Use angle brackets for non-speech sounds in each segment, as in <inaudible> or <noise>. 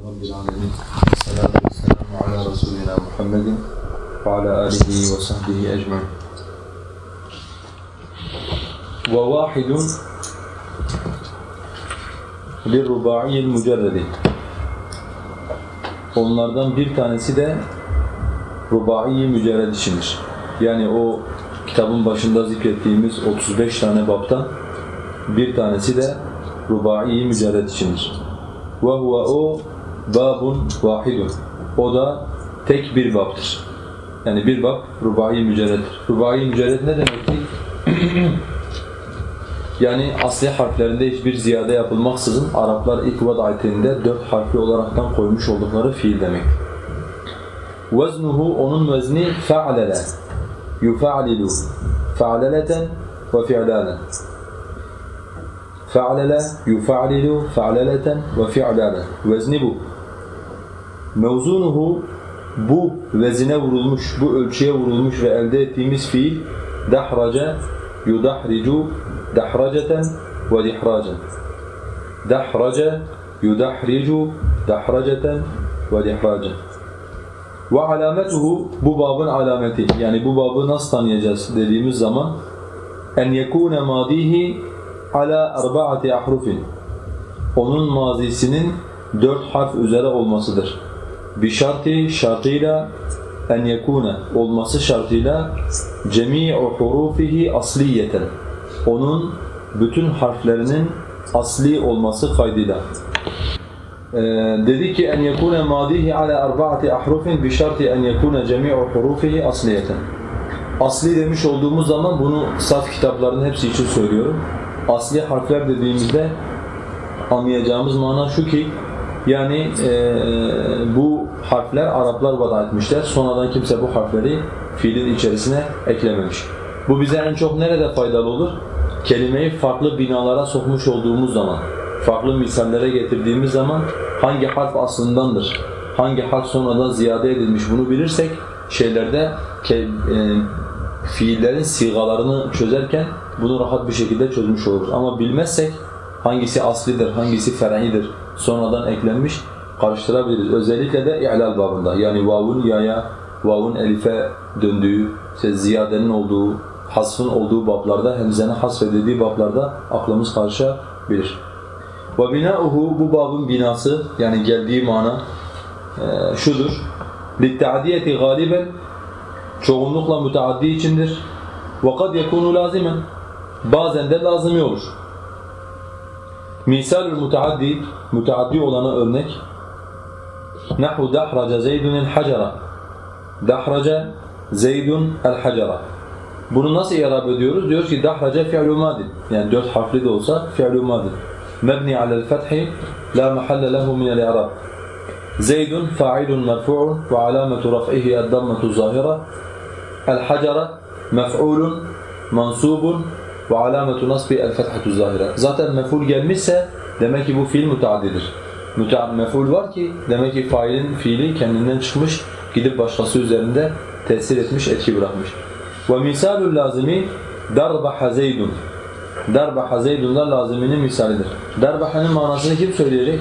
رب العالمين والصلاة والسلام على رسولنا محمد وعلى آله وصحبه أجمعين وواحد للرباعي المجرد Onlardan bir tanesi de rubai mücerred içindir. Yani o kitabın başında zikrettiğimiz 35 tane baptan bir tanesi de rubai mücerred içindir. Ve huve o babun vahidun. O da tek bir baptır. Yani bir bab rubai mücerreddir. Rubai mücerred ne demekti? <clears throat> yani asli harflerinde hiçbir ziyade yapılmaksızın Araplar ilk vad'atinde dört harfli olaraktan koymuş oldukları fiil demek. Veznuhu onun vezni fe'lele. Yufa'lilu. Fe'leleten ve fi'lanen. Fe'lele, yufa'lilu, fe'leleten ve fi'lanen. Vezni bu. Mevzunuhu bu vezine vurulmuş, bu ölçüye vurulmuş ve elde ettiğimiz fiil dahraca, yudahricu, dahraceten ve dihracen. Dahraca, yudahricu, dahraceten ve dihracen. Ve alametuhu bu babın alameti. Yani bu babı nasıl tanıyacağız dediğimiz zaman en yekune madihi ala arba'ati ahrufin. Onun mazisinin dört harf üzere olmasıdır. Şartı şartıyla en yekune olması şartıyla cemi'u hurufihi asliyeten. Onun bütün harflerinin asli olması kaydıyla. Ee, dedi ki en yekune madihi ala arba'ati ahrufin bi şartı en yekune cemi'u hurufihi asliyeten. Asli demiş olduğumuz zaman bunu saf kitaplarının hepsi için söylüyorum. Asli harfler dediğimizde anlayacağımız mana şu ki yani e, bu harfler Araplar vada etmişler. Sonradan kimse bu harfleri fiilin içerisine eklememiş. Bu bize en çok nerede faydalı olur? Kelimeyi farklı binalara sokmuş olduğumuz zaman, farklı misallere getirdiğimiz zaman hangi harf aslındandır, hangi harf sonradan ziyade edilmiş bunu bilirsek şeylerde e, fiillerin sigalarını çözerken bunu rahat bir şekilde çözmüş oluruz. Ama bilmezsek hangisi aslidir, hangisi fer'idir, sonradan eklenmiş karıştırabiliriz. Özellikle de i'lal babında yani vavun yaya, vavun elife döndüğü, işte ziyadenin olduğu, hasfın olduğu bablarda, hemzenin hasfedildiği bablarda aklımız karışabilir. Ve binauhu bu babın binası yani geldiği mana e, şudur. لِلْتَعْدِيَةِ غَالِبًا Çoğunlukla müteaddi içindir. وَقَدْ يَكُونُ لَازِمًا Bazen de lazımi olur. Misalül müteaddi, müteaddi olana örnek Nahu dahraca Zeydun el-hacera Dahraca Zeydun el-hacera Bunu nasıl irab ediyoruz? Diyoruz ki dahraca fi'lu madin. Yani dört harfli de olsa fi'lu madin. Mebni alel fethi la mahalle lehu minel i'rab. Zeydun fa'ilun merfu'un ve alametu raf'ihi eddammetu zahira. El-hacera mef'ulun mansubun ve alametu nasbi el-fethatu zahira. Zaten mef'ul gelmişse demek ki bu fiil müteaddidir. Mütead mef'ul var ki demek ki failin fiili kendinden çıkmış, gidip başkası üzerinde tesir etmiş, etki bırakmış. Ve misalul lazimi darbaha zeydun. Darbaha zeydun da laziminin misalidir. Darbaha'nın manasını kim söyleyecek?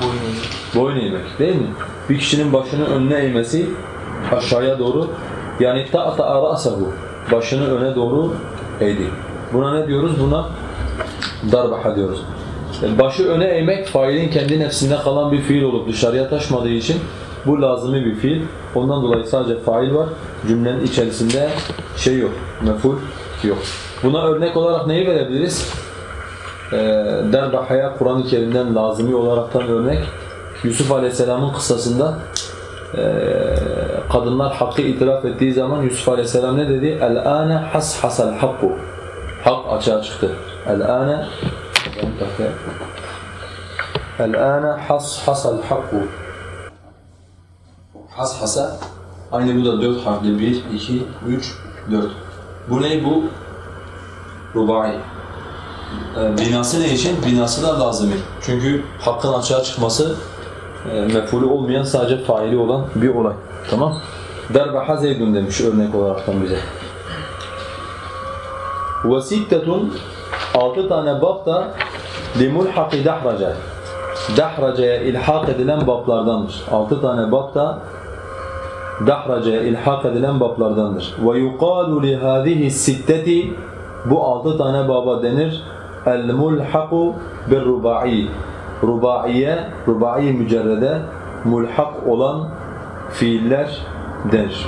Boyun Boyun eğmek değil mi? Bir kişinin başını önüne eğmesi aşağıya doğru yani ta'ta ra'sahu başını öne doğru eğdi. Buna ne diyoruz? Buna darbaha diyoruz. Başı öne eğmek failin kendi nefsinde kalan bir fiil olup dışarıya taşmadığı için bu lazımi bir fiil. Ondan dolayı sadece fail var. Cümlenin içerisinde şey yok, meful yok. Buna örnek olarak neyi verebiliriz? Ee, Derbaha'ya Kur'an-ı Kerim'den lazımi olaraktan örnek. Yusuf Aleyhisselam'ın kıssasında e, kadınlar hakkı itiraf ettiği zaman Yusuf Aleyhisselam ne dedi? El-âne has-hasal hakku. Hak açığa çıktı. El-âne El-âne has-hasal hakku. Has-hasa aynı bu da dört harfli. Bir, iki, üç, dört. Bu ne bu? Rubai. Ee, binası ne için? Binası da lazımi. Çünkü hakkın açığa çıkması e, mefulü olmayan sadece faili olan bir olay. Tamam? Derbaha zeydun demiş örnek olaraktan bize. Ve sittetun altı tane bab da limulhaqi dahraca dahracaya ilhak edilen bablardandır. Altı tane bab da dahracaya ilhak edilen bablardandır. Ve yuqalu li sitteti bu altı tane baba denir. El mulhaku bir rubai. Rubaiye, rubai mücerrede mulhak olan fiiller denir.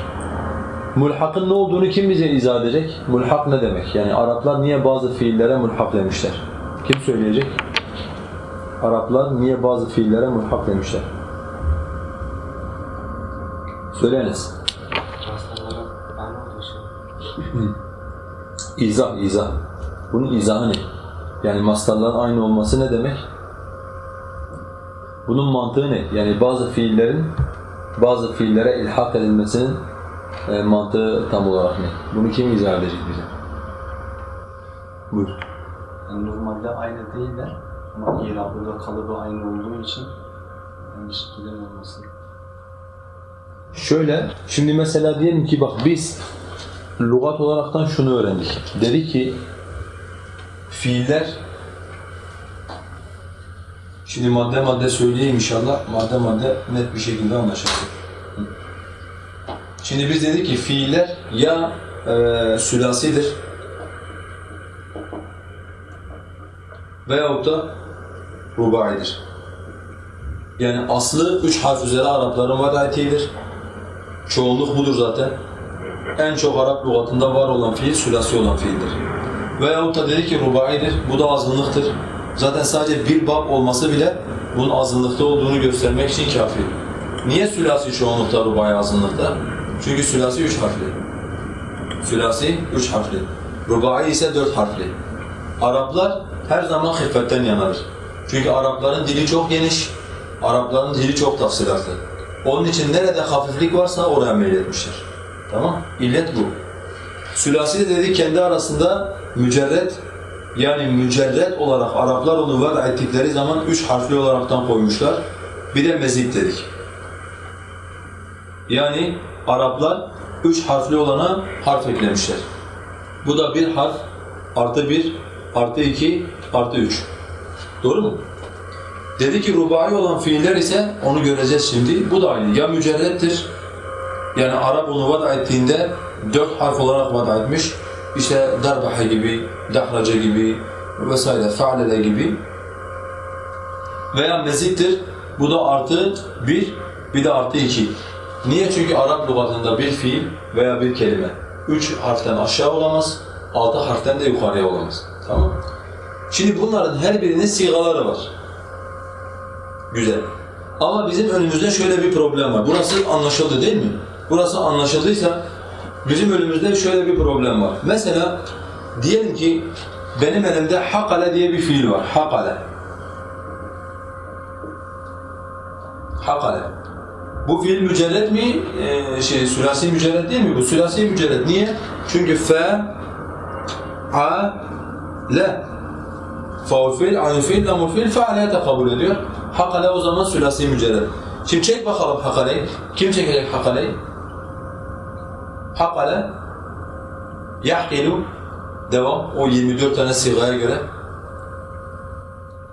Mulhakın ne olduğunu kim bize izah edecek? Mulhak ne demek? Yani Araplar niye bazı fiillere mulhak demişler? Kim söyleyecek? Araplar niye bazı fiillere mulhak demişler? Söyleyiniz. <laughs> İzah, izah. Bunun izahı ne? Yani mastarların aynı olması ne demek? Bunun mantığı ne? Yani bazı fiillerin bazı fiillere ilhak edilmesinin e, mantığı tam olarak ne? Bunu kim izah edecek bize? Buyur. Yani normalde aynı değiller ama irabı kalıbı aynı olduğu için aynı şekilde olması. Şöyle, şimdi mesela diyelim ki bak biz lügat olaraktan şunu öğrendik. Dedi ki fiiller Şimdi madde madde söyleyeyim inşallah. Madde madde net bir şekilde anlaşılır. Şimdi biz dedik ki fiiller ya e, sülasidir veyahut da rubaidir. Yani aslı üç harf üzere Arapların vadayetidir. Çoğunluk budur zaten. En çok Arap lügatında var olan fiil sülasi olan fiildir. Veyahut da dedi ki rubaidir, bu da azınlıktır. Zaten sadece bir bab olması bile bunun azınlıkta olduğunu göstermek için kafi. Niye sülasi çoğunlukta, rubai azınlıkta? Çünkü sülasi üç harfli. Sülasi üç harfli. Rubai ise dört harfli. Araplar her zaman hıffetten yanarır. Çünkü Arapların dili çok geniş, Arapların dili çok tafsilatlı. Onun için nerede hafiflik varsa oraya meyletmişler. Tamam? İllet bu. Sülasi de dedik kendi arasında mücerret yani mücerret olarak Araplar onu vada ettikleri zaman üç harfli olaraktan koymuşlar. Bir de mezit dedik. Yani Araplar üç harfli olana harf eklemişler. Bu da bir harf artı bir artı iki artı üç. Doğru mu? Dedi ki rubai olan fiiller ise onu göreceğiz şimdi. Bu da aynı. Ya mücerrettir. Yani Arap onu vada ettiğinde dört harf olarak vada etmiş. İşte darbaha gibi, dahraca gibi vesaire, fe'lele gibi. Veya mezittir. Bu da artı bir, bir de artı iki. Niye? Çünkü Arap lügatında bir fiil veya bir kelime üç harften aşağı olamaz, altı harften de yukarıya olamaz. Tamam Şimdi bunların her birinin sigaları var. Güzel. Ama bizim önümüzde şöyle bir problem var. Burası anlaşıldı değil mi? Burası anlaşıldıysa bizim önümüzde şöyle bir problem var. Mesela diyelim ki benim elimde hakale diye bir fiil var. Hakale. Hakale. Bu fiil mücerred mi? Ee, şey, sülasi mücerred değil mi? Bu sülasi mücerred. Niye? Çünkü fe, a, le. Faul fiil, aynı fiil, lamul fiil, ediyor. Hakale o zaman sülasi mücerred. Şimdi çek bakalım hakaleyi. Kim çekecek hakaleyi? Hakale. Yahkilu. Devam. O 24 tane sigaya göre.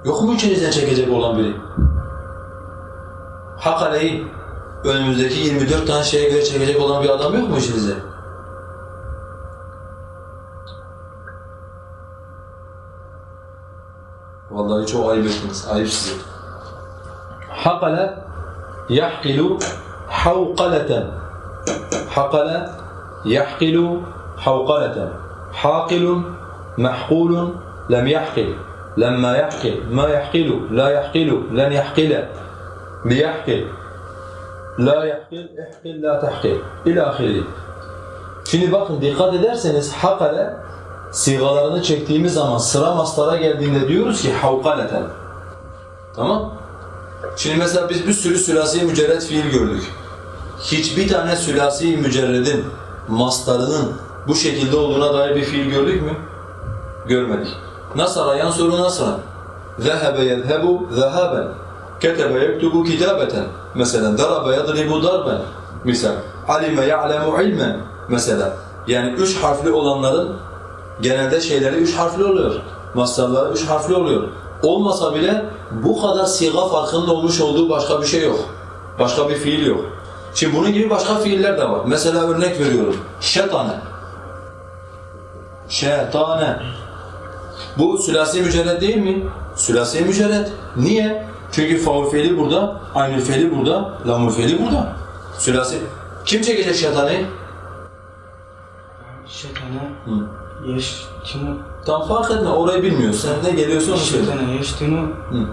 Yok mu içinizden çekecek olan biri? Hakaleyi önümüzdeki 24 tane şeye göre çekecek olan bir adam yok mu işinize? Vallahi çok ayıp ettiniz, ayıp size. Hakale yahkilu havkaleten. Hakale yahkilu havkaleten. Hakilun mahkulun lem yahkil. Lemma yahkil, ma yahkilu, la yahkilu, len yahkile, liyahkil. La yahkil, ihkil, la tahkil. İlahiri. Şimdi bakın dikkat ederseniz hakale sigalarını çektiğimiz zaman sıra mastara geldiğinde diyoruz ki havkaleten. Tamam? Şimdi mesela biz bir sürü sülasi mücerred fiil gördük. Hiçbir tane sülasi mücerredin mastarının bu şekilde olduğuna dair bir fiil gördük mü? Görmedik. Nasara yansuru nasran. Zehebe yezhebu zehaben. Ketebe yektubu kitabeten. Mesela daraba yadribu darben. Misal. Alime ya'lemu ilmen. Mesela. Yani üç harfli olanların genelde şeyleri üç harfli oluyor. Mastarları üç harfli oluyor. olmasa bile bu kadar siga farkının olmuş olduğu başka bir şey yok. Başka bir fiil yok. Şimdi bunun gibi başka fiiller de var. Mesela örnek veriyorum. Şetane. Şetane. Bu sülasi mücerred değil mi? Sülasi mücerred. Niye? Çünkü faul fiili burada, aynül fiili burada, lamul fiili burada. Sülasi. Kim çekecek şetaneyi? Şeytana Hı. yeştinu Tam fark etme, orayı bilmiyorsun. Sen ne geliyorsa onu söyle. şeytana yeştinu Hı. eee,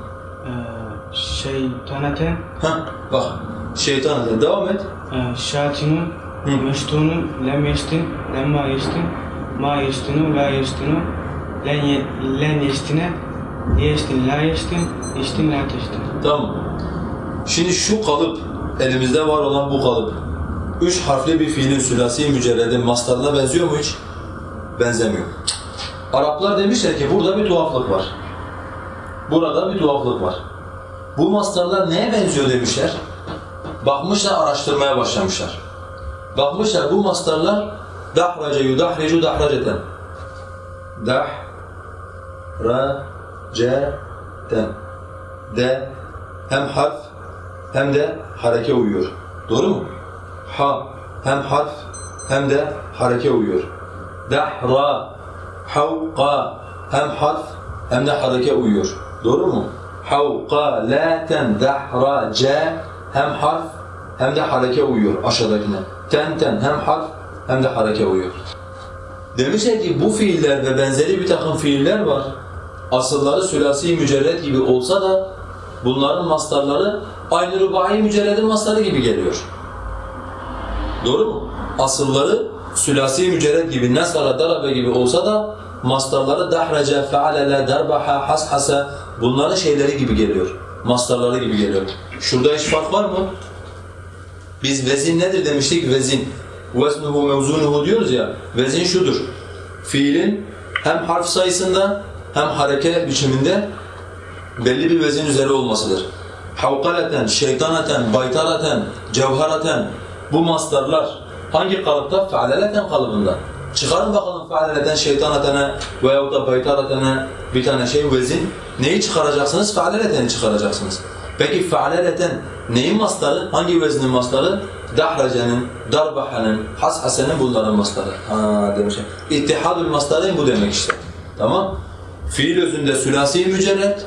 şeytaneten Heh, bak. Şeytan de devam et. eee, şatinu meştunu lem yeştin lemma yeştin ma yeştinu la yeştinu len, ye, len yeştine yeştin la yeştin yeştin la teştin Tamam. Şimdi şu kalıp, elimizde var olan bu kalıp, üç harfli bir fiilin sülasi mücerredin mastarına benziyor mu hiç? Benzemiyor. Araplar demişler ki burada bir tuhaflık var. Burada bir tuhaflık var. Bu mastarlar neye benziyor demişler. Bakmışlar, araştırmaya başlamışlar. Bakmışlar bu mastarlar dahrace yudahricu dahraceten. Dah, ten. De hem harf hem de hareke uyuyor. Doğru mu? Ha hem harf hem de hareke uyuyor. Dahra, havqa hem harf hem de hareke uyuyor. Doğru mu? Havqa, laten, dahra, ce hem harf hem de hareke uyuyor aşağıdakine. Ten ten hem harf hem de hareke uyuyor. Demişler ki bu fiiller ve benzeri bir takım fiiller var. Asılları sülasi mücerred gibi olsa da bunların mastarları aynı rubai mücerredin mastarı gibi geliyor. Doğru mu? Asılları sülasi mücerred gibi, nesara, darabe gibi olsa da mastarları dahraca, fealele, darbaha, hashasa bunların şeyleri gibi geliyor. Mastarları gibi geliyor. Şurada hiç fark var mı? Biz vezin nedir demiştik? Vezin. Veznuhu mevzunuhu diyoruz ya. Vezin şudur. Fiilin hem harf sayısında hem hareke biçiminde belli bir vezin üzeri olmasıdır. Havkaleten, şeytaneten, baytaraten, cevharaten bu mastarlar hangi kalıpta? Fealeleten kalıbında. Çıkarın bakalım fealeleten, şeytanetene veyahut da baytaratene bir tane şey vezin. Neyi çıkaracaksınız? Fealeleteni çıkaracaksınız. Peki fealeleten neyin mastarı? Hangi veznin mastarı? Dahracenin, darbahanın, hashasenin bunların mastarı. Ha demişler. İttihadül mastarın bu demek işte. Tamam? Fiil özünde sülasi mücerred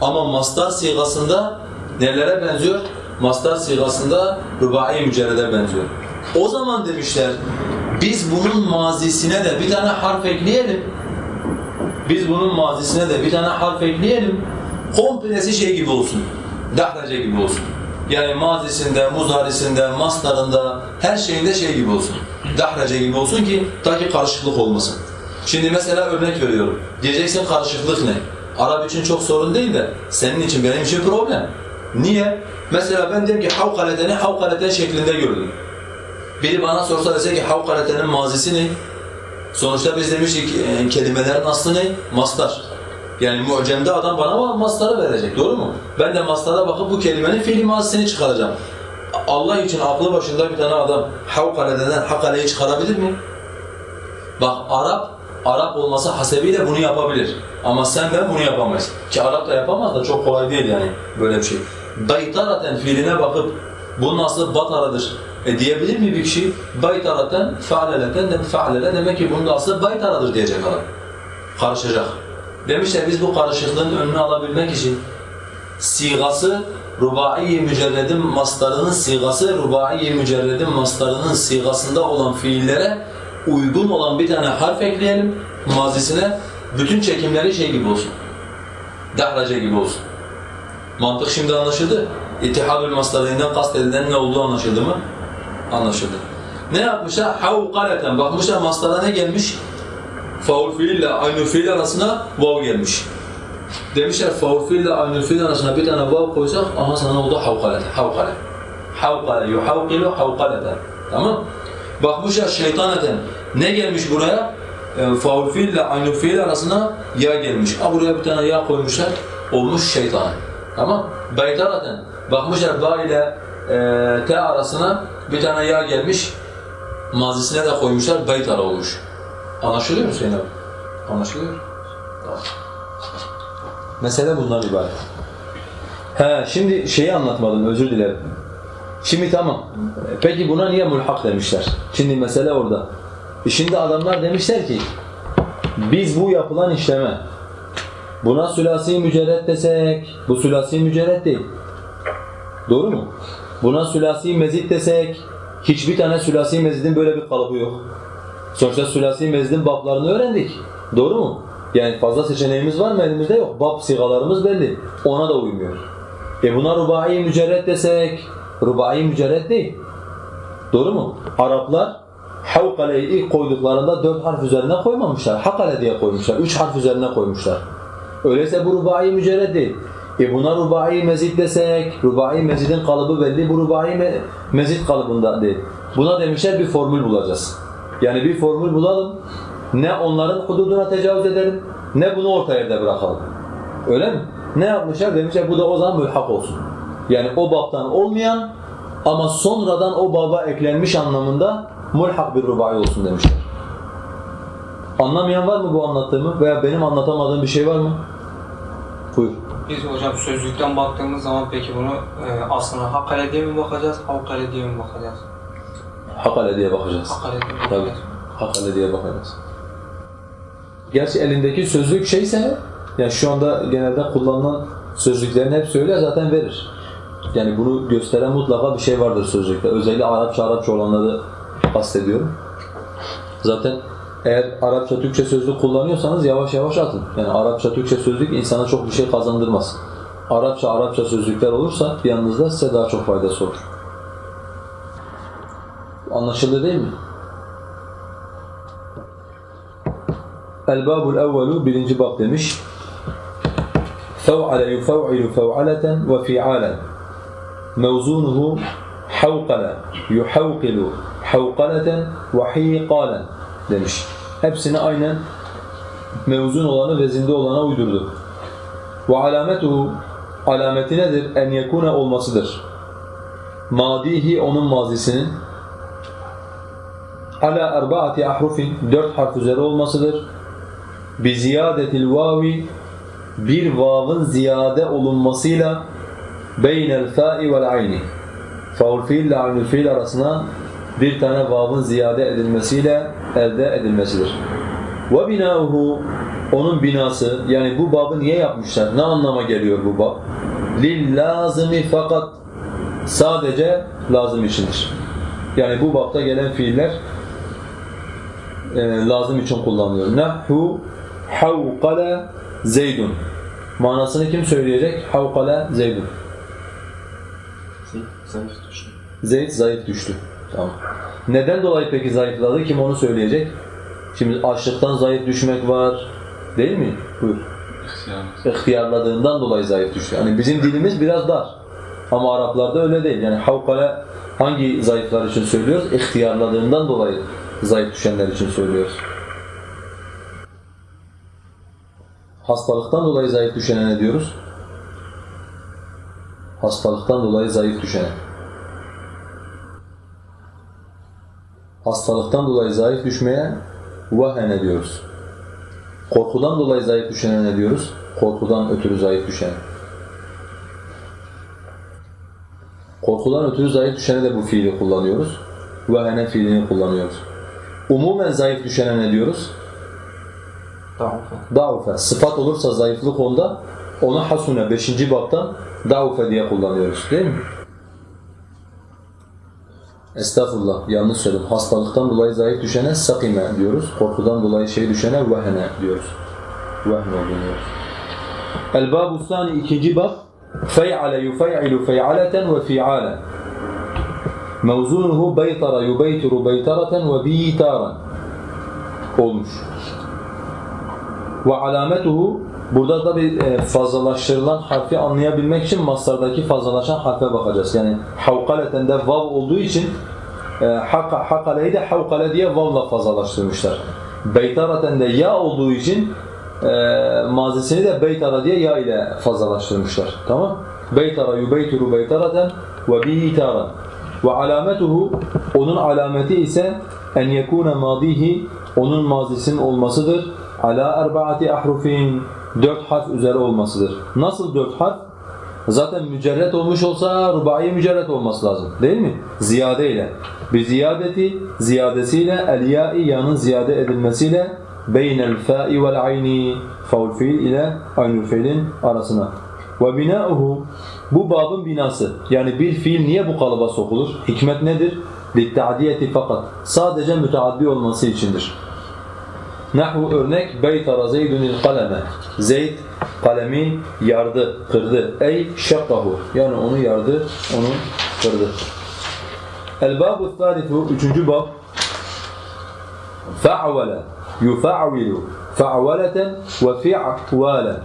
ama mastar sigasında nelere benziyor? Mastar sigasında rubai mücerrede benziyor. O zaman demişler biz bunun mazisine de bir tane harf ekleyelim. Biz bunun mazisine de bir tane harf ekleyelim. Komplesi şey gibi olsun. Dahrace gibi olsun. Yani mazisinde, muzarisinde, mastarında, her şeyinde şey gibi olsun. Dahrace gibi olsun ki ta ki karışıklık olmasın. Şimdi mesela örnek veriyorum. Diyeceksin karışıklık ne? Arap için çok sorun değil de senin için benim için problem. Niye? Mesela ben diyelim ki havkaleteni havkaleten şeklinde gördüm. Biri bana sorsa dese ki havkaletenin mazisi ne? Sonuçta biz demiştik e, kelimelerin aslı ne? Mastar. Yani mu'cemde adam bana mastarı verecek, doğru mu? Ben de mastara bakıp bu kelimenin fiili mazisini çıkaracağım. Allah için aklı başında bir tane adam havkaleteden hakaleyi çıkarabilir mi? Bak Arap, Arap olması hasebiyle bunu yapabilir. Ama sen ben bunu yapamayız. Ki Arap da yapamaz da çok kolay değil yani böyle bir şey. Baytaraten fiiline bakıp bunun aslı bataradır. E diyebilir mi bir kişi? Baytaraten, fealeleten de fealele demek ki bunun aslı baytaradır diyecek adam. Karışacak. Demişler biz bu karışıklığın önünü alabilmek için sigası rubai mücerredin mastarının sigası rubai mücerredin mastarının sigasında olan fiillere uygun olan bir tane harf ekleyelim mazisine bütün çekimleri şey gibi olsun. Dahrace gibi olsun. Mantık şimdi anlaşıldı. İttihadül mastarından kastedilen ne olduğu anlaşıldı mı? Anlaşıldı. Ne yapmışlar? Havkaleten. Bakmışlar mastara ne gelmiş? Faul fiil ile aynı fiil arasına vav gelmiş. Demişler faul fiil ile aynı fiil arasına bir tane vav koysak aha sana oldu havkale. Havkale. Havkale. Yuhavkilu havkaleten. Tamam? Bakmışlar şeytaneten. Ne gelmiş buraya? E, faul fiil ile aynı fiil arasına ya gelmiş. Ha buraya bir tane ya koymuşlar. Olmuş şeytane. Tamam? Baytaraten. Bakmışlar ba ile e, t arasına bir tane ya gelmiş. Mazisine de koymuşlar. Baytara olmuş. Anlaşılıyor mu Hüseyin abi? Anlaşılıyor. Tamam. Mesele bundan ibaret. He, şimdi şeyi anlatmadım, özür dilerim. Şimdi tamam. Peki buna niye mulhak demişler? Şimdi mesele orada. E şimdi adamlar demişler ki, biz bu yapılan işleme, buna sülasi mücerret desek, bu sülasi mücerret değil. Doğru mu? Buna sülasi mezit desek, hiçbir tane sülasi mezidin böyle bir kalıbı yok. Sonuçta sülasi mezidin bablarını öğrendik. Doğru mu? Yani fazla seçeneğimiz var mı elimizde yok. Bab sigalarımız belli. Ona da uymuyor. E buna rubai mücerret desek, rubai mücerret değil. Doğru mu? Araplar havkaleyi ilk koyduklarında dört harf üzerine koymamışlar. Hakale diye koymuşlar. Üç harf üzerine koymuşlar. Öyleyse bu rubai mücerret değil. E buna rubai mezit desek, rubai mezidin kalıbı belli, bu rubai me mezit kalıbında değil. Buna demişler bir formül bulacağız. Yani bir formül bulalım, ne onların hududuna tecavüz edelim, ne bunu orta yerde bırakalım. Öyle mi? Ne yapmışlar? Demişler bu da o zaman mülhak olsun. Yani o babtan olmayan ama sonradan o baba eklenmiş anlamında mulhak bir rubai olsun demişler. Anlamayan var mı bu anlattığımı veya benim anlatamadığım bir şey var mı? Buyur. Biz hocam sözlükten baktığımız zaman peki bunu e, aslına hakale diye mi bakacağız, havkale diye mi bakacağız? Hakale diye bakacağız. Hakale diye mi Tabii. bakacağız? Hakale diye bakacağız. Gerçi elindeki sözlük şeyse, yani şu anda genelde kullanılan sözlüklerin hepsi öyle zaten verir. Yani bunu gösteren mutlaka bir şey vardır sözlükte. Özellikle Arapça Arapça olanları kastediyorum. Zaten eğer Arapça Türkçe sözlük kullanıyorsanız yavaş yavaş atın. Yani Arapça Türkçe sözlük insana çok bir şey kazandırmaz. Arapça Arapça sözlükler olursa yanınızda size daha çok faydası olur. Anlaşıldı değil mi? El-Babul evvelu birinci bab demiş. فَوْعَلَ يُفَوْعِلُ فَوْعَلَةً وَفِعَالًا mevzunuhu havkale, yuhavkilu, havkaleten ve hikalen demiş. Hepsini aynen mevzun olanı vezinde olana uydurdu. Ve alametuhu alameti nedir? En yekune olmasıdır. Madihi onun mazisinin ala erbaati ahrufin dört harf üzere olmasıdır. Bi ziyadetil vavi bir vavın ziyade olunmasıyla beynel fa'i vel ayni faul fiil ile fiil arasına bir tane vavın ziyade edilmesiyle elde edilmesidir. Ve binauhu onun binası yani bu babı niye yapmışlar? Ne anlama geliyor bu bab? Lil lazimi fakat sadece lazım içindir. Yani bu babda gelen fiiller e, lazım için kullanılıyor. Nahhu havqala zeydun. Manasını kim söyleyecek? Havqala zeydun. Zayıf düştü. Zeyd zayıf düştü. Tamam. Neden dolayı peki zayıfladı? Kim onu söyleyecek? Şimdi açlıktan zayıf düşmek var. Değil mi? Buyur. İhtiyarladığından dolayı zayıf düştü. Yani bizim dilimiz biraz dar. Ama Araplarda öyle değil. Yani havkale hangi zayıflar için söylüyoruz? İhtiyarladığından dolayı zayıf düşenler için söylüyoruz. Hastalıktan dolayı zayıf düşene ne diyoruz? Hastalıktan dolayı zayıf düşene. Hastalıktan dolayı zayıf düşmeye vahene diyoruz. Korkudan dolayı zayıf düşene ne diyoruz? Korkudan ötürü zayıf düşene. Korkudan ötürü zayıf düşene de bu fiili kullanıyoruz. Vahene fiilini kullanıyoruz. Umumen zayıf düşene ne diyoruz? Da'ufe. Sıfat olursa zayıflık onda, ona hasune, beşinci baptan da'ufe diye kullanıyoruz değil mi? Estağfurullah, yanlış söyledim. Hastalıktan dolayı zayıf düşene sakime diyoruz. Korkudan dolayı şey düşene vehene diyoruz. Vehne olduğunu diyoruz. El-Babu Sani ikinci bab. Fey'ale yufey'ilu fey'aleten ve fi'alen. Mevzunuhu beytara yubeytiru beytareten ve bitaran. Olmuş. Ve alametuhu burada da bir e, fazlalaştırılan harfi anlayabilmek için maslardaki fazlalaşan harfe bakacağız. Yani havkaleten de vav olduğu için e, haka, hakaleyi de havkale diye vavla fazlalaştırmışlar. Beytaraten de ya olduğu için e, mazisini de beytara diye ya ile fazlalaştırmışlar. Tamam? Beytara yubeytiru beytaraten ve bitaran. Ve alametuhu onun alameti ise en yekune madihi onun mazisinin olmasıdır. Ala erbaati ahrufin dört harf üzere olmasıdır. Nasıl dört harf? Zaten mücerret olmuş olsa rubai mücerret olması lazım değil mi? Ziyade ile. Bir ziyadeti, ziyadesiyle, el-ya'i yanın ziyade edilmesiyle beynel fa'i vel ayni faul fiil ile aynül fiilin arasına. Ve binauhu bu babın binası. Yani bir fiil niye bu kalıba sokulur? Hikmet nedir? Litta'diyeti fakat. Sadece müteaddi olması içindir. Nahu örnek beytara zeydunil kaleme. Zeyd kalemi yardı, kırdı. Ey şakkahu. Yani onu yardı, onu kırdı. El-babu thalithu, üçüncü bab. Fa'vale, yufa'vilu, fa'valeten ve fi'valen.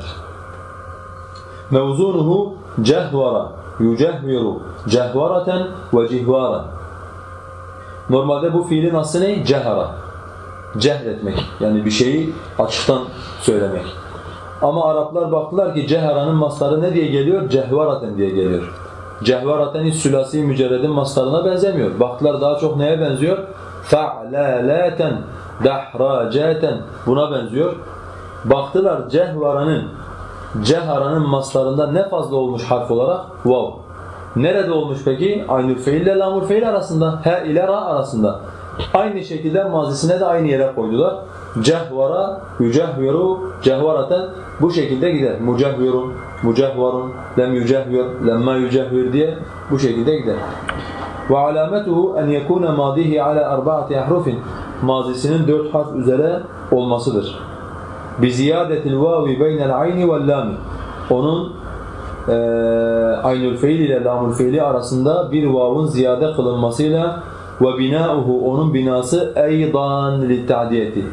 Mevzunuhu cehvara, yücehviru, cehvareten ve cihvaren. Normalde bu fiilin aslı ne? Cehara. Cehretmek. Yani bir şeyi açıktan söylemek. Ama Araplar baktılar ki ceharanın mastarı ne diye geliyor? Cehvaraten diye geliyor. Cehvaraten hiç sülasi mücerredin mastarına benzemiyor. Baktılar daha çok neye benziyor? Fa'lalaten, dahracaten buna benziyor. Baktılar cehvaranın, ceharanın mastarında ne fazla olmuş harf olarak? Vav. Nerede olmuş peki? Aynül fiil ile lamur fiil arasında. He ile ra arasında. Aynı şekilde mazisine de aynı yere koydular. Cehvara, yücehviru, cehvaraten bu şekilde gider. Mucehvirun, mucehvarun, lem yücehvir, lemma yücehvir diye bu şekilde gider. Ve alametuhu en yekune madihi ala arba'ati ahrufin. Mazisinin dört harf üzere olmasıdır. Bi ziyadetil vavi beynel ayni vel lami. Onun e, aynül fiil ile lamul fiili arasında bir vavun ziyade kılınmasıyla ve binauhu onun binası eydan litta'diyeti.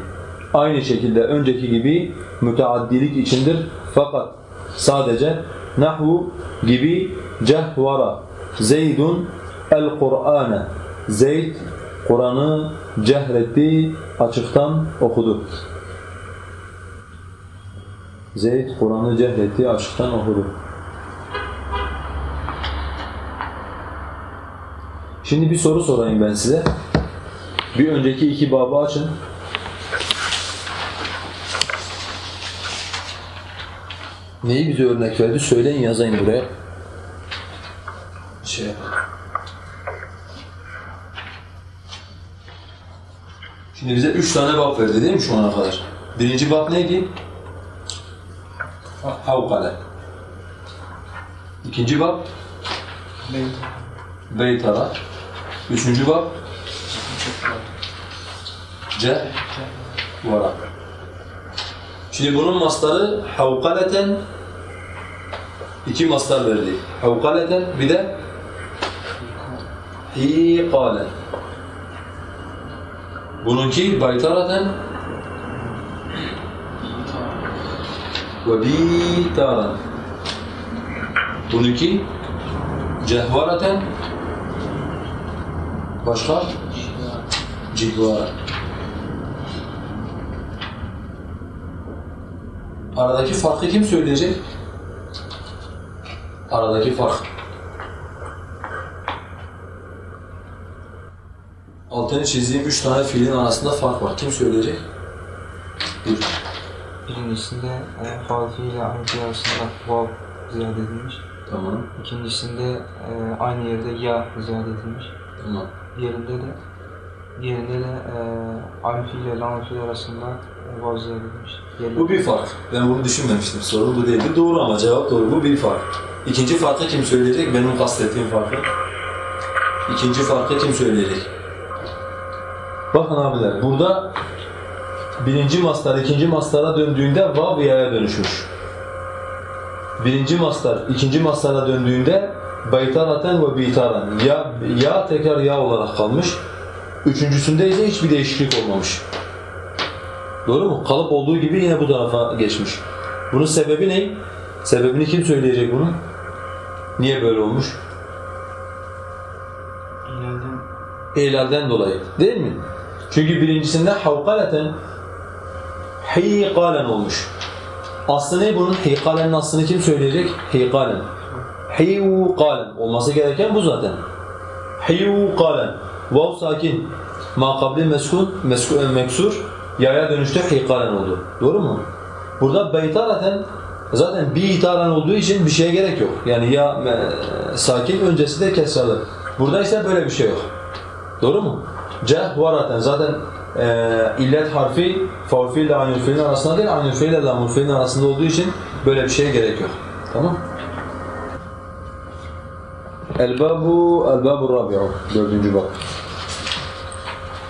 Aynı şekilde önceki gibi müteaddilik içindir fakat sadece nahvu gibi cehvara Zeydun el Kur'ane Zeyd Kur'an'ı cehretti, açıktan okudu. Zeyd Kur'an'ı cehretti, açıktan okudu. Şimdi bir soru sorayım ben size. Bir önceki iki babı açın. Neyi bize örnek verdi? Söyleyin yazayım buraya. Şey Şimdi bize üç tane bab verdi değil mi şu ana kadar? Birinci bab neydi? Havkale. İkinci bab? Beytara. Üçüncü bab? Ce. Vara. Şimdi bunun mastarı havkaleten iki mastar verdi. Havkaleten bir de hikalen. Bununki baytaraten ve bitaran. Bununki cehvaraten başka cihvara. Aradaki farkı kim söyleyecek? Aradaki fark. Altını çizdiğim üç tane fiilin arasında fark var. Kim söyleyecek? Buyur. Birincisinde e, Fatih ile Hamdi arasında vav ziyade edilmiş. Tamam, İkincisinde e, aynı yerde ya ziyade edilmiş. tamam. Diğerinde de diğerinde de e, Alfi ile Lamfi arasında e, ziyade edilmiş. Bu bir fark. Ben bunu düşünmemiştim. Sorun bu değildi. Doğru ama cevap doğru. Bu bir fark. İkinci farkı kim söyleyecek? Benim kastettiğim farkı. İkinci farkı kim söyleyecek? Bakın abiler, burada birinci mastar ikinci mastara döndüğünde vav ya'ya dönüşmüş. Birinci mastar ikinci mastara döndüğünde baytaraten ve bitaran. Ya, ya tekrar ya olarak kalmış. Üçüncüsünde ise hiçbir değişiklik olmamış. Doğru mu? Kalıp olduğu gibi yine bu tarafa geçmiş. Bunun sebebi ne? Sebebini kim söyleyecek bunu? Niye böyle olmuş? İleriden İhlalden dolayı. Değil mi? Çünkü birincisinde havkaleten hikalen olmuş. Aslı ne bunun? Hikalenin aslını kim söyleyecek? Hikalen. Hiyukalen. Olması gereken bu zaten. Hiyukalen. Vav sakin. Ma kabli meskun, meskun meksur. Yaya dönüşte hikalen oldu. Doğru mu? Burada beytareten zaten bir itaren olduğu için bir şeye gerek yok. Yani ya e, sakin öncesi de kesralı. Burada ise böyle bir şey yok. Doğru mu? Cehvaraten zaten e, illet harfi faul fiil ile aynül fiilin arasında değil, aynül fiil ile lamul fiilin arasında olduğu için böyle bir şeye gerek yok. Tamam? El-babu el-babu rabi'u. Dördüncü bab.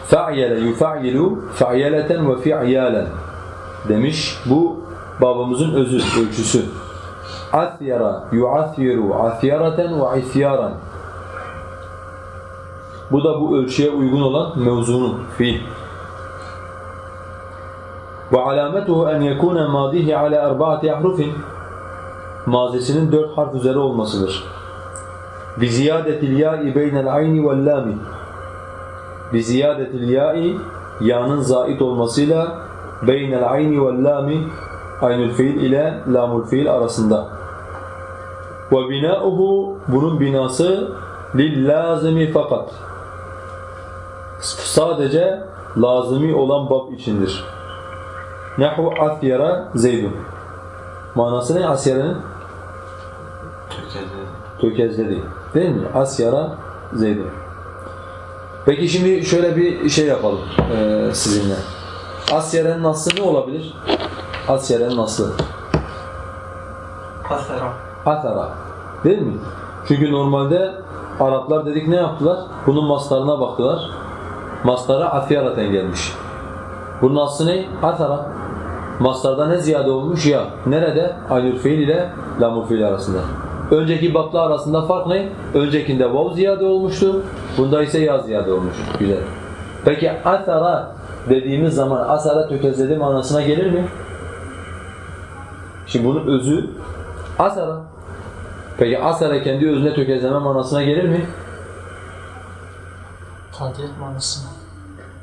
Fa'yele yufa'yilu fa'yeleten ve fi'yalen demiş. Bu babamızın özü, ölçüsü. Asyara yu'asyiru asyareten ve isyaran. Bu da bu ölçüye uygun olan mevzunun fiil. Ve alametuhu en yekuna madihi ala erba'ati ahrufin. Mazisinin dört harf üzeri olmasıdır. Bi ziyadetil ya'i beynel ayni vel lami. Bi ziyadetil ya'i ya'nın zait olmasıyla beynel ayni vel lami aynül fiil ile lamul fiil arasında. Ve binauhu bunun binası lil lazimi fakat sadece lazimi olan bab içindir. Nahu asyara zeydun. Manası ne Asyara'nın? Tökezledi. Değil mi? Asyara zeydun. Peki şimdi şöyle bir şey yapalım e, sizinle. Asyara'nın naslı ne olabilir? Asyara'nın naslı. Asera. Atara. Değil mi? Çünkü normalde Araplar dedik ne yaptılar? Bunun mastarına baktılar. Mastara atyaraten gelmiş. Bunun aslı ne? Atara. Mastarda ne ziyade olmuş ya? Nerede? Aynül fiil ile lamul fiil arasında. Önceki babla arasında fark ne? Öncekinde vav ziyade olmuştu. Bunda ise ya ziyade olmuş. Güzel. Peki atara dediğimiz zaman asara tökezledi manasına gelir mi? Şimdi bunun özü asara. Peki asara kendi özüne tökezleme manasına gelir mi? Tadiyet manası.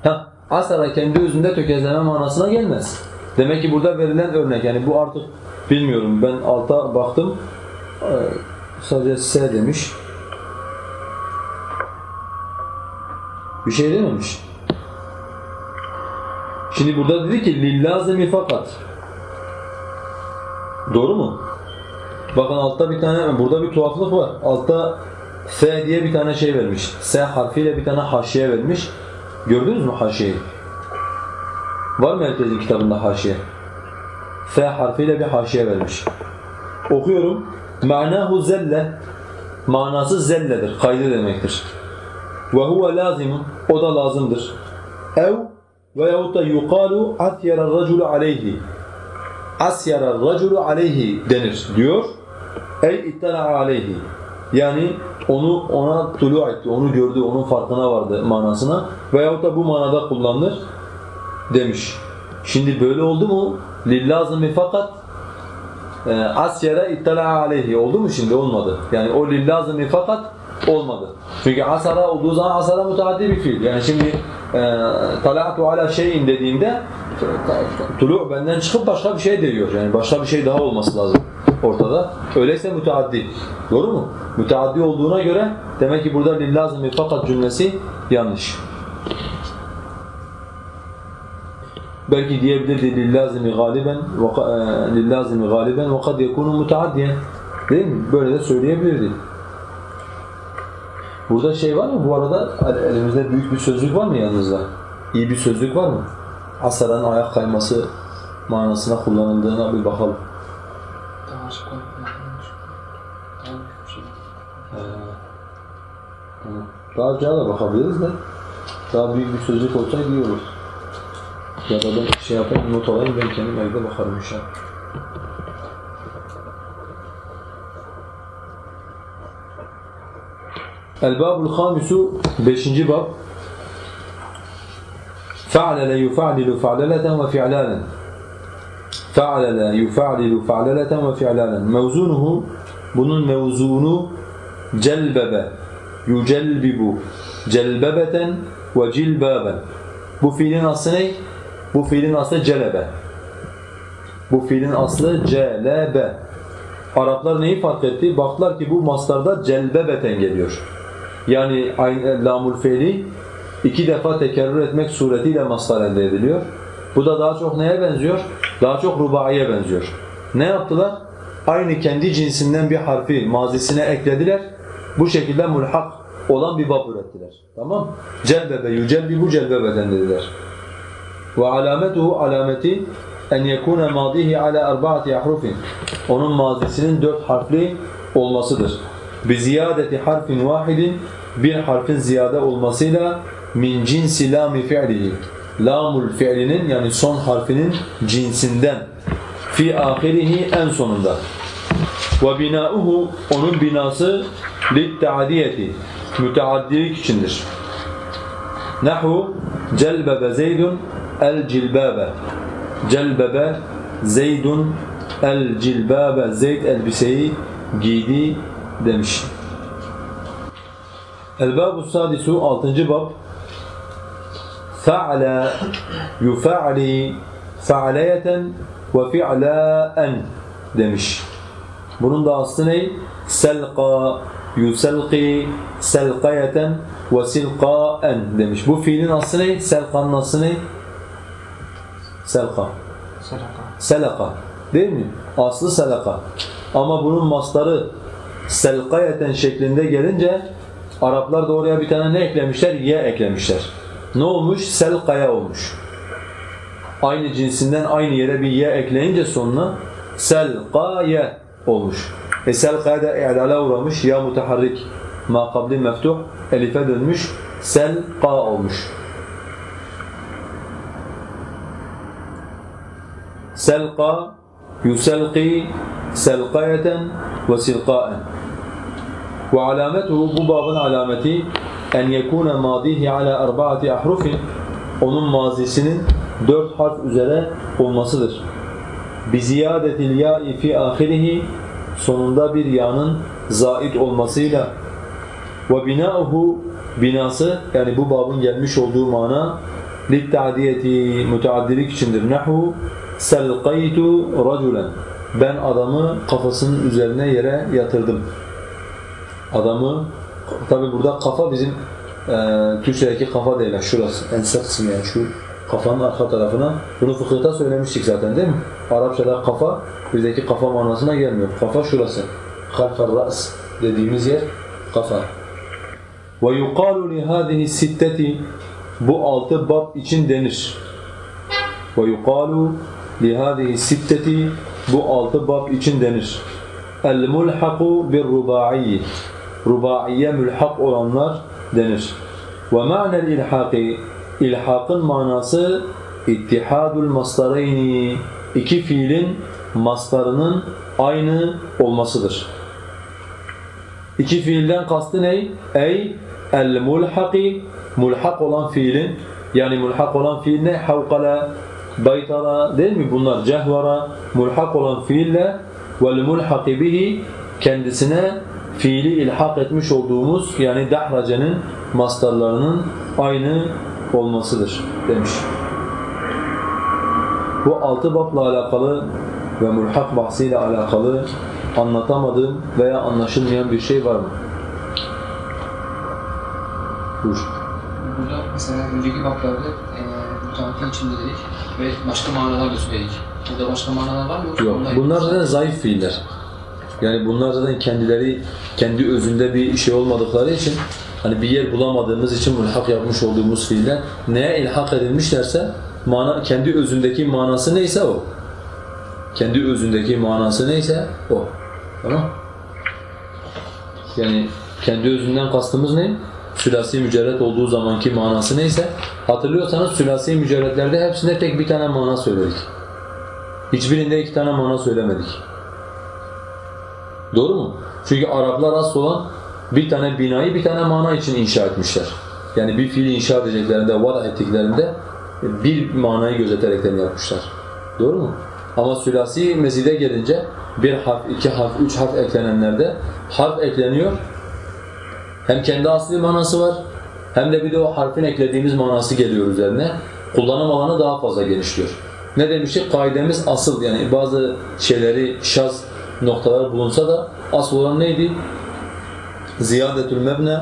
Ha, asara kendi özünde tökezleme manasına gelmez. Demek ki burada verilen örnek yani bu artık bilmiyorum ben alta baktım sadece S demiş. Bir şey dememiş. Şimdi burada dedi ki lillazimi fakat. Doğru mu? Bakın altta bir tane, burada bir tuhaflık var. Altta S diye bir tane şey vermiş. S harfiyle bir tane haşiye vermiş. Gördünüz mü haşiyeyi? Var mı herkesin kitabında haşiye? F harfiyle bir haşiye vermiş. Okuyorum. Ma'nahu zelle. Manası zelledir, kaydı demektir. Ve huve lazimun. O da lazımdır. Ev veyahut da yuqalu atyara raculu aleyhi. Asyara raculu aleyhi denir diyor. Ey ittala aleyhi. Yani onu ona tulu etti, onu gördü, onun farkına vardı manasına. Veyahut da bu manada kullanılır demiş. Şimdi böyle oldu mu? Lillazimi fakat Asyara ittala aleyhi oldu mu şimdi? Olmadı. Yani o lillazimi fakat olmadı. Çünkü asara olduğu zaman asara mutaaddi bir fiil. Yani şimdi e, talatu ala şeyin dediğinde tulu benden çıkıp başka bir şey diyor. Yani başka bir şey daha olması lazım ortada. Öyleyse müteaddi. Doğru mu? Müteaddi olduğuna göre demek ki burada lillazimi fakat cümlesi yanlış. Belki diyebilirdi lillazimi galiben ve e, lillazimi galiben ve kad yekunu mutaaddiyen. Değil mi? Böyle de söyleyebilirdi. Burada şey var mı bu arada? Elimizde büyük bir sözlük var mı yanınızda? İyi bir sözlük var mı? Asaranın ayak kayması manasına kullanıldığına bir bakalım. Olmamış. Daha büyük bir şey. Tamam. Daha aşağı da bakabiliriz de daha büyük bir sözlük olsaydı iyi olur. Ya da ben şey yapayım, not alayım, ben kendim evde bakarım inşallah. El-Babul Hamisu 5. bab Fe'alele yufa'lilu fa'leleten ve fi'lalen Fe'alele yufa'lilu fa'leleten ve fi'lalen Mevzunuhu bunun mevzunu celbebe yücelbibu celbebeten ve cilbaben Bu fiilin aslı ne? Bu fiilin aslı celebe. Bu fiilin aslı celebe. Araplar neyi fark etti? Baktılar ki bu mastarda celbebeten geliyor. Yani aynı lamul fiili iki defa tekerrür etmek suretiyle mastar elde ediliyor. Bu da daha çok neye benziyor? Daha çok rubaiye benziyor. Ne yaptılar? Aynı kendi cinsinden bir harfi mazisine eklediler. Bu şekilde mulhak olan bir bab ürettiler. Tamam? Celbebe yücelbibu celbebeden dediler. Ve alametuhu alameti en yekune madihi ala arba'ati ahrufin. Onun mazisinin dört harfli olmasıdır. Bi ziyadeti harfin vahidin bir harfin ziyade olmasıyla min cinsi lami fi'lihi. Lamul fi'linin yani son harfinin cinsinden fi ahirihi en sonunda. Ve binauhu onun binası litta'diyeti müteaddilik içindir. Nahu celbebe zeydun الجلبابة. جلبابة زيد الجلبابة زيد البسي جيدي دمش الباب السادس الجباب فعل يفعل فعلية وفعلاء دمش بنون داستني سلقى يسلقي سلقية وسلقاء دمش بو فيلين أصني سلقى النصني Selqa. Sadaka. Selaka. Değil mi? Aslı selaka. Ama bunun mastarı selkayeten şeklinde gelince Araplar da oraya bir tane ne eklemişler? Ye eklemişler. Ne olmuş? Selkaya olmuş. Aynı cinsinden aynı yere bir ye ekleyince sonuna selkaye olmuş. E selkaya da i'lala uğramış. Ya mutaharrik ma kabli meftuh elife dönmüş. Selka olmuş. Selqa, yuselqi, selqayeten ve silqaen. Ve alametuhu bu babın alameti en yekune madihi ala arba'ati ahrufin onun mazisinin dört harf üzere olmasıdır. Bi ziyadetil ya'i fi ahirihi sonunda bir ya'nın zait olmasıyla ve binauhu binası yani bu babın gelmiş olduğu mana litta'diyeti müteaddilik içindir. Nahu selqaytu raculen ben adamı kafasının üzerine yere yatırdım. Adamı tabi burada kafa bizim e, Türkçedeki kafa değil şurası ense kısmı yani şu kafanın arka tarafına. Bunu fıkıhta söylemiştik zaten değil mi? Arapçada kafa bizdeki kafa manasına gelmiyor. Kafa şurası. Halfar ra's dediğimiz yer kafa. Ve yuqalu li sitteti bu altı bab için denir. Ve yuqalu li hadihi sitteti bu altı bab için denir. El mulhaku bir rubai rubaiye mülhak olanlar denir. Ve ma'nel ilhaki ilhakın manası ittihadul mastareyni iki fiilin mastarının aynı olmasıdır. İki fiilden kastı ne? Ey el mulhaki mulhak olan fiilin yani mulhak olan fiil ne? Havkala, baytara değil mi? Bunlar cehvara mulhak olan fiille vel mulhaki bihi kendisine fiili ilhak etmiş olduğumuz yani dahracenin mastarlarının aynı olmasıdır demiş. Bu altı babla alakalı ve mulhak bahsiyle alakalı anlatamadığım veya anlaşılmayan bir şey var mı? Buyur. Burada mesela önceki baklarda müteahhit içinde dedik ve başka manalar da söyledik. Burada başka manalar var mı? Yok. onlar- Bunlar zaten zayıf fiiller. Yani bunlar zaten kendileri kendi özünde bir şey olmadıkları için hani bir yer bulamadığımız için mulhak yapmış olduğumuz fiiller neye ilhak edilmişlerse mana kendi özündeki manası neyse o. Kendi özündeki manası neyse o. Tamam? Yani kendi özünden kastımız ne? Sülasi mücerret olduğu zamanki manası neyse hatırlıyorsanız sülasi mücerretlerde hepsinde tek bir tane mana söyledik. Hiçbirinde iki tane mana söylemedik. Doğru mu? Çünkü Araplar asıl olan bir tane binayı bir tane mana için inşa etmişler. Yani bir fiili inşa edeceklerinde, vadah ettiklerinde bir manayı gözeterekten yapmışlar. Doğru mu? Ama sülasi mezide gelince bir harf, iki harf, üç harf eklenenlerde harf ekleniyor. Hem kendi asli manası var hem de bir de o harfin eklediğimiz manası geliyor üzerine. Kullanım alanı daha fazla genişliyor. Ne demiştik? Kaidemiz asıl yani bazı şeyleri şaz noktalar bulunsa da asıl olan neydi? Ziyadetül mebne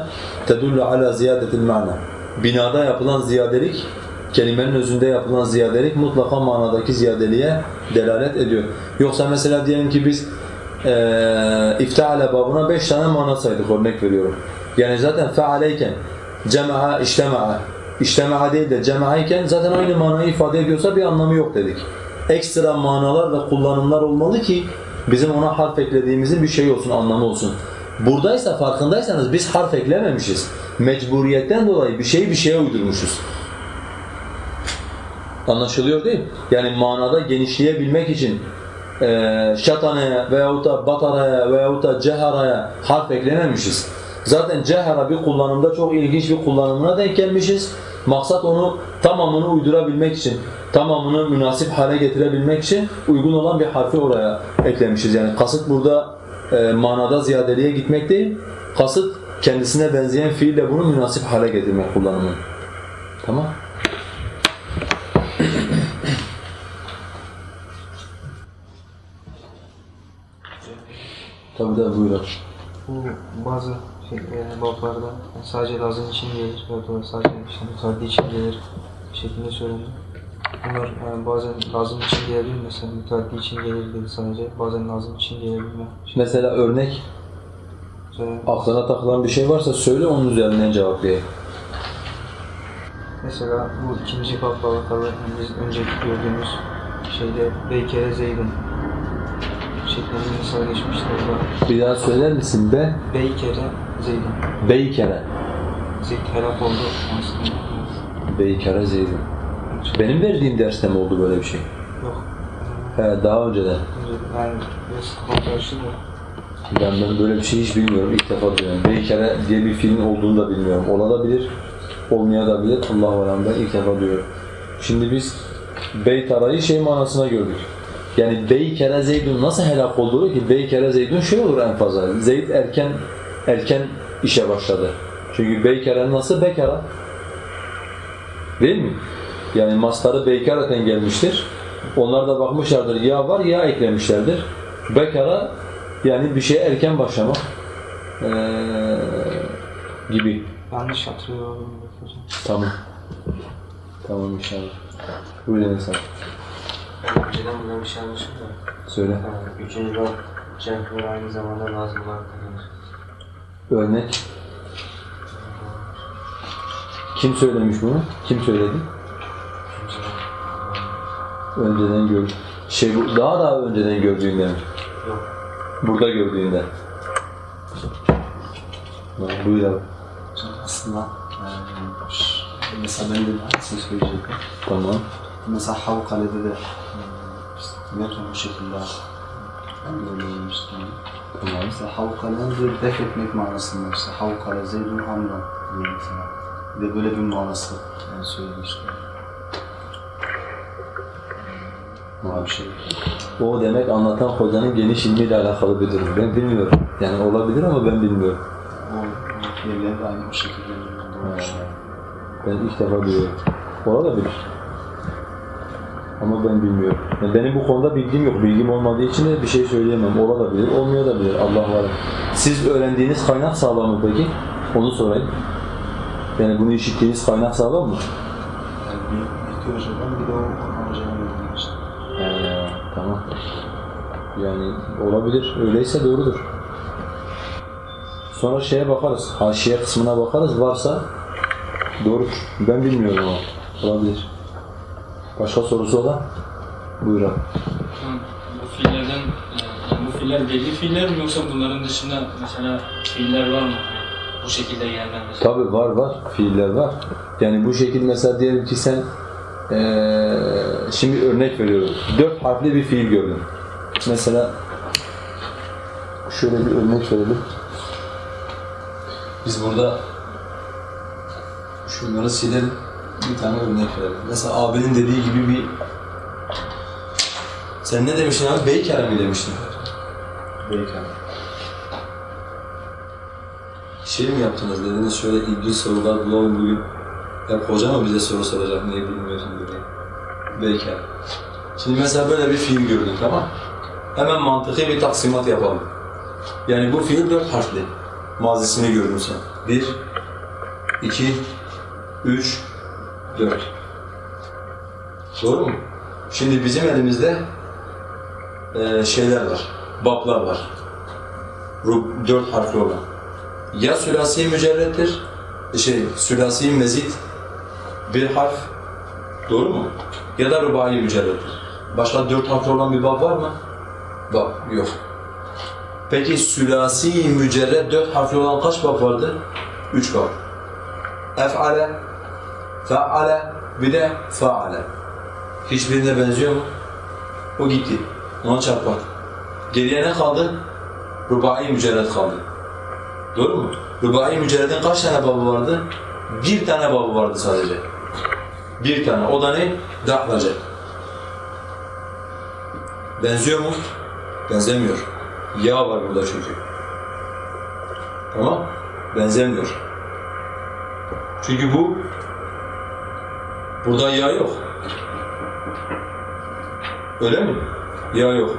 tedullu ala ziyadetil ma'na. Binada yapılan ziyadelik kelimenin özünde yapılan ziyadelik mutlaka manadaki ziyadeliğe delalet ediyor. Yoksa mesela diyelim ki biz eee ifteale babına beş tane mana saydık örnek veriyorum. Yani zaten fealeyken cema'a, iştema'a, iştema'a değil de cema'a iken zaten aynı manayı ifade ediyorsa bir anlamı yok dedik. Ekstra manalar ve kullanımlar olmalı ki bizim ona harf eklediğimizin bir şey olsun, anlamı olsun. Buradaysa farkındaysanız biz harf eklememişiz. Mecburiyetten dolayı bir şeyi bir şeye uydurmuşuz. Anlaşılıyor değil mi? Yani manada genişleyebilmek için eee şatanaya veyahut da bataraya veyahut da ceharaya harf eklememişiz. Zaten cehara bir kullanımda çok ilginç bir kullanımına denk gelmişiz. Maksat onu tamamını uydurabilmek için, tamamını münasip hale getirebilmek için uygun olan bir harfi oraya eklemişiz. Yani kasıt burada e, manada ziyadeliğe gitmek değil, kasıt kendisine benzeyen fiille bunu münasip hale getirmek kullanımı. Tamam? Tabii tabii buyurun. Bu bazı e, bablarda sadece lazım için gelir ya da sadece işte müteaddi için gelir şeklinde söylendi. Bunlar e, bazen lazım için gelebilir mesela müteaddi için gelir dedi sadece bazen lazım için gelebilme. Mesela örnek, Mesela, aklına takılan bir şey varsa söyle onun üzerinden cevaplayayım. mesela bu ikinci babla alakalı biz önceki gördüğümüz şeyde Beykere Zeyd'in şeklinde misal geçmişti orada. Bir daha söyler misin? Be, Beykere Zeyd'in. beykere. Helak oldu. Beykere Zeydin. Benim verdiğim derste mi oldu böyle bir şey? Yok. He, daha önceden. Yani. Ben, ben böyle bir şey hiç bilmiyorum. İlk defa duyuyorum. Beykere diye bir film olduğunu da bilmiyorum. Olabilir, olmayabilir. Allah var ben ilk defa duyuyorum. Şimdi biz Beytara'yı şey manasına gördük. Yani Beykere Zeydun nasıl helak olduğu ki Beykere Zeydun şey olur en fazla. Zeyd erken erken işe başladı. Çünkü Beykere nasıl bekara? Değil mi? Yani mastarı beykaraten gelmiştir. Onlar da bakmışlardır ya var ya eklemişlerdir. Bekara yani bir şeye erken başlamak eee, gibi. Yanlış hatırlıyorum. Tamam. Tamam inşallah. Buyurun insan. Önceden burada bir şey anlaşıldı. Söyle. Ha, Üçüncü bab cevher aynı zamanda lazım kullanılır. Örnek. Kim söylemiş bunu? Kim söyledi? Önceden gör. Şey bu daha daha önceden gördüğünde mi? Yok. Burada gördüğünde. Ha, Buyur abi. Aslında ş- mesela ben de aynısını söyleyecektim. Tamam. Mesela Havkale'de de işte Newton bu şekilde görülmüştü. Tamam. Mesela Havkale'nin de def etmek manasında işte Havkale Zeydun Hamran diyor mesela. Bir de böyle bir manası yani söylemiştim. Böyle bir şey. O demek anlatan hocanın geniş ilmiyle alakalı bir durum. Ben bilmiyorum. Yani olabilir ama ben bilmiyorum. O, o yerleri de aynı bu şekilde. Ben ilk defa duyuyorum. Olabilir. Ama ben bilmiyorum. Yani benim bu konuda bilgim yok. Bilgim olmadığı için de bir şey söyleyemem. Olabilir, olmayabilir. Allah var. Siz öğrendiğiniz kaynak sağlam mı peki? Onu sorayım. Yani bunu işittiğiniz kaynak sağlam mı? Yani bir iki hocadan bir de o hocadan öğrenmiştim. Ee, tamam. Yani olabilir. Öyleyse doğrudur. Sonra şeye bakarız. Haşiye kısmına bakarız. Varsa doğrudur. Ben bilmiyorum ama. Olabilir. Başka sorusu olan? Buyur abi. Tamam. Bu fiillerden, e, yani bu fiiller belli fiiller mi yoksa bunların dışında mesela fiiller var mı? Yani bu şekilde gelmez mesela. Tabi var var. Fiiller var. Yani bu şekilde mesela diyelim ki sen eee, şimdi örnek veriyorum. Dört harfli bir fiil gördün. Mesela şöyle bir örnek verelim. Biz burada şunları silelim. Bir tane örnek verelim. Mesela abinin dediği gibi bir sen ne demiştin abi? Beykere mi demiştin? Beykere. Şey mi yaptınız dediniz şöyle ilginç sorular bulalım bugün. Ya hoca mı bize soru soracak niye bilmiyorsun diye. Beykere. Şimdi mesela böyle bir fiil gördün tamam Hemen mantıklı bir taksimat yapalım. Yani bu fiil dört harfli. Mazisini gördün sen. Bir, iki, üç, dört. Doğru mu? Şimdi bizim elimizde eee, şeyler var, bablar var. Ru- Dört harfli olan. Ya sülasi mücerrettir, şey, sülasi mezit bir harf, doğru mu? Ya da rubai mücerrettir. Başka dört harfli olan bir bab var mı? Bab, yok. Peki sülasi mücerred dört harfli olan kaç bab vardı? Üç bab. Ef'ale, fe'ale, bir de fa'ale. Hiçbirine benziyor mu? O gitti. Ona çarpmak. Geriye ne kaldı? Rubai mücerred kaldı. Doğru mu? Rubai mücerredin kaç tane babı vardı? Bir tane babı vardı sadece. Bir tane. O da ne? Dahlace. Benziyor mu? Benzemiyor. Yağ var burada çünkü. Tamam? Benzemiyor. Çünkü bu burada yağ yok. Öyle mi? Yağ yok.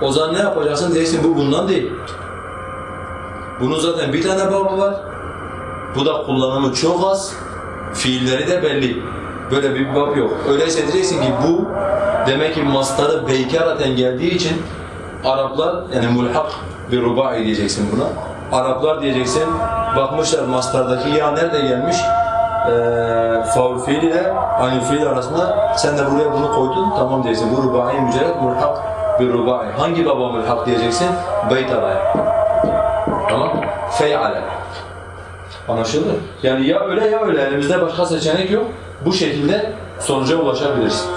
O zaman ne yapacaksın? Diyeceksin bu bundan değil. Bunun zaten bir tane babı var. Bu da kullanımı çok az. Fiilleri de belli. Böyle bir bab yok. Öyleyse diyeceksin ki bu demek ki mastarı beykaraten geldiği için Araplar yani mulhak bir rubai diyeceksin buna. Araplar diyeceksin bakmışlar mastardaki ya nerede gelmiş? Ee, faul fiil ile aynı fiil arasında sen de buraya bunu koydun tamam diyeceksin. Bu rubai mücerred mulhak bir rubai. Hangi baba mulhak diyeceksin? Beyt araya. Tamam? Fey'ale. Anlaşıldı? Yani ya öyle ya öyle. Elimizde başka seçenek yok. Bu şekilde sonuca ulaşabiliriz.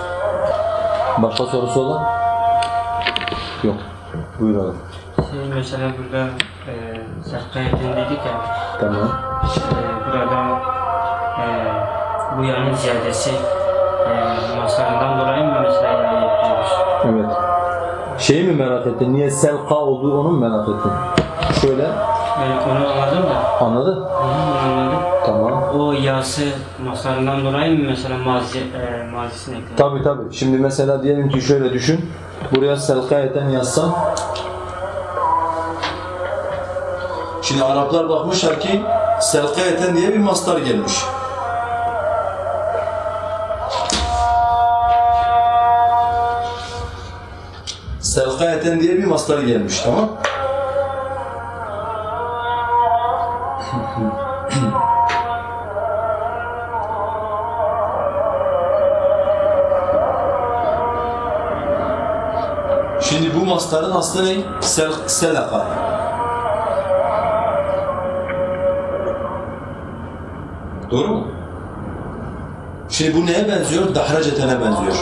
Başka sorusu olan? Yok. Buyur abi. Şey mesela burada e, Serkayet'in dedik ya, Tamam. e, burada e, bu yanın ziyadesi e, maslarından dolayı mı mesela yani yapıyoruz? Evet. Şeyi mi merak ettin? Niye selka olduğu onu mu merak ettin? Şöyle Yani onu anladım da, anladın? Hı, anladım. Tamam. O yası maslarından dolayı mı mesela mazi, e, mazisine eklenir? Tabii tabii. Şimdi mesela diyelim ki şöyle düşün. Buraya selkayeten yazsam. Şimdi Araplar bakmışlar ki selkayeten diye bir mastar gelmiş. Selkayeten diye bir mastar gelmiş tamam? Şimdi bu mastarın aslı ne? Sel, selaka. Doğru mu? Şimdi bu neye benziyor? Dahracetene benziyor.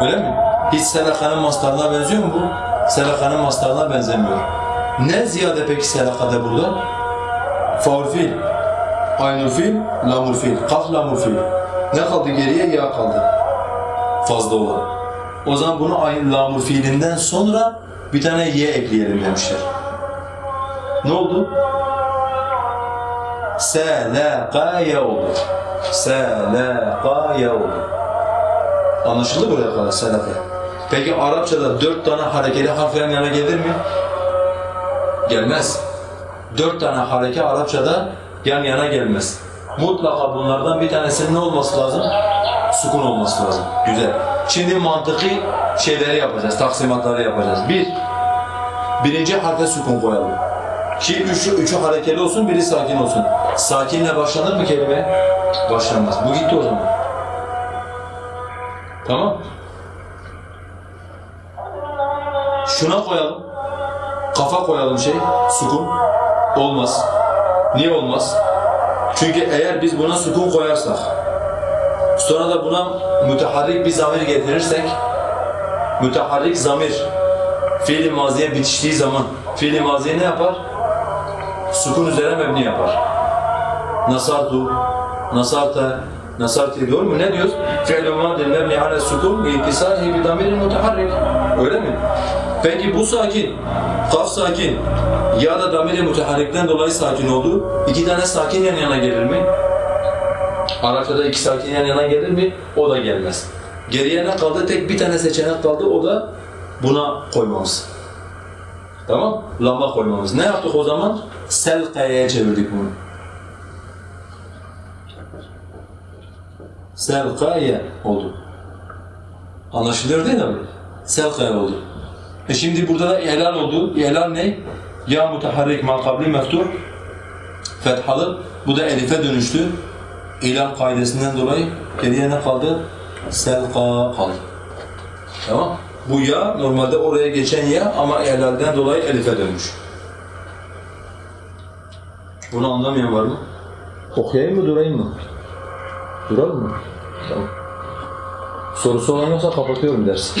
Öyle mi? Hiç selakanın mastarına benziyor mu bu? Selakanın mastarına benzemiyor. Ne ziyade peki selakada burada? Faul fiil, aynul fiil, lamul fiil, kaf lamul fiil. Ne kaldı geriye? Ya kaldı. Fazla olan. O zaman bunu aynı lamur fiilinden sonra bir tane ye ekleyelim demişler. Ne oldu? Selakaya oldu. Selakaya oldu. Anlaşıldı buraya kadar selaka. Peki Arapçada dört tane harekeli harf yan yana gelir mi? Gelmez. Dört tane hareke Arapçada yan yana gelmez. Mutlaka bunlardan bir tanesinin ne olması lazım? Sukun olması lazım. Güzel. Şimdi mantıki şeyleri yapacağız, taksimatları yapacağız. Bir, birinci harfe sukun koyalım. Ki üçü, üçü harekeli olsun, biri sakin olsun. Sakinle başlanır mı kelime? Başlanmaz. Bu gitti o zaman. Tamam. Şuna koyalım. Kafa koyalım şey, sukun. Olmaz. Niye olmaz? Çünkü eğer biz buna sukun koyarsak, sonra da buna müteharrik bir zamir getirirsek, müteharrik zamir, fiil-i maziye bitiştiği zaman fiil-i maziye ne yapar? Sukun üzerine mebni yapar. Nasartu, nasarta, nasarti doğru mu? Ne diyoruz? Fi'l-i madin mebni ala sukun itisalihi bi damirin müteharrik. Öyle mi? Peki bu sakin, kaf sakin ya da damiri müteharrikten dolayı sakin oldu. İki tane sakin yan yana gelir mi? Arapçada iki sakin yan yana gelir mi? O da gelmez. Geriye ne kaldı? Tek bir tane seçenek kaldı. O da buna koymamız. Tamam? Lamba koymamız. Ne yaptık o zaman? Selkaya'ya çevirdik bunu. Selkaya oldu. Anlaşılıyor değil mi? Selkaya oldu. E şimdi burada da elal oldu. Elal ne? Ya mutaharrik makabli meftuh fethalı. Bu da elife dönüştü. İlal kaidesinden dolayı geriye ne kaldı? Selka kaldı. Tamam. Bu ya normalde oraya geçen ya ama elalden dolayı elife dönmüş. Bunu anlamayan var mı? Okuyayım mı durayım mı? Duralım mı? Tamam. Sorusu olan yoksa kapatıyorum dersi.